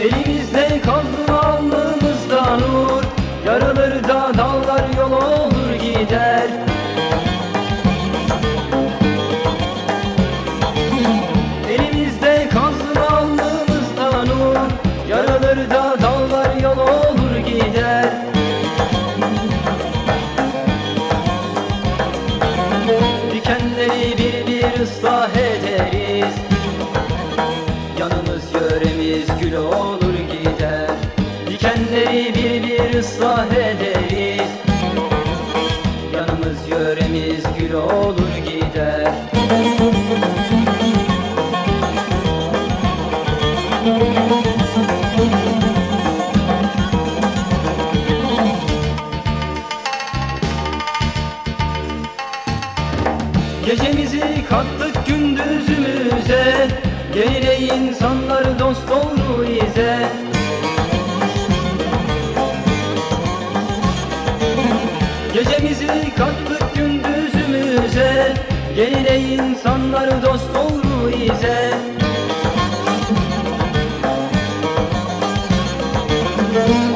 Elimizde kazma yol olur gider. Elimizde kazma alnımızda nur. Yarılır da dağlar yol olur gider. Dikenleri bir bir ıslah ederiz. Yanımız yöremiz gül olur gider. Dikenleri bir bir ıslah ederiz gül olur gider. Gecemizi kattık insanlar dost oldu ize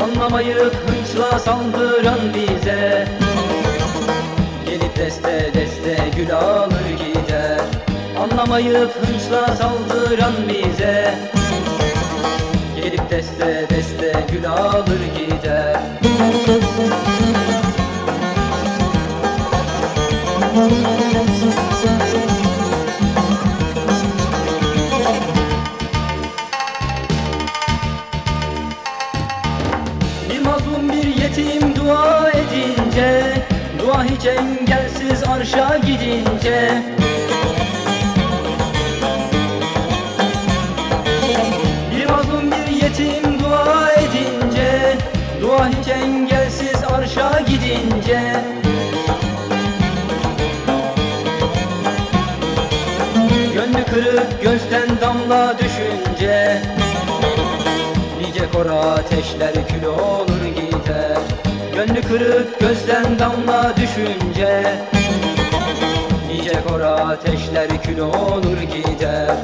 Anlamayıp hınçla saldıran bize. Gelip deste deste gül alır gider. Anlamayıp hınçla saldıran bize. Gelip deste deste gül alır gider. Bir mazlum bir yetim dua edince Dua hiç engelsiz arşa gidince. Bir mazlum bir yetim dua edince Dua hiç engelsiz arşa gidince. Gönlü kırık gözden damla düşünce Nice kor ateşler kül olur gider. Gönlü kırık gözden damla düşünce Nice kor ateşler kül olur gider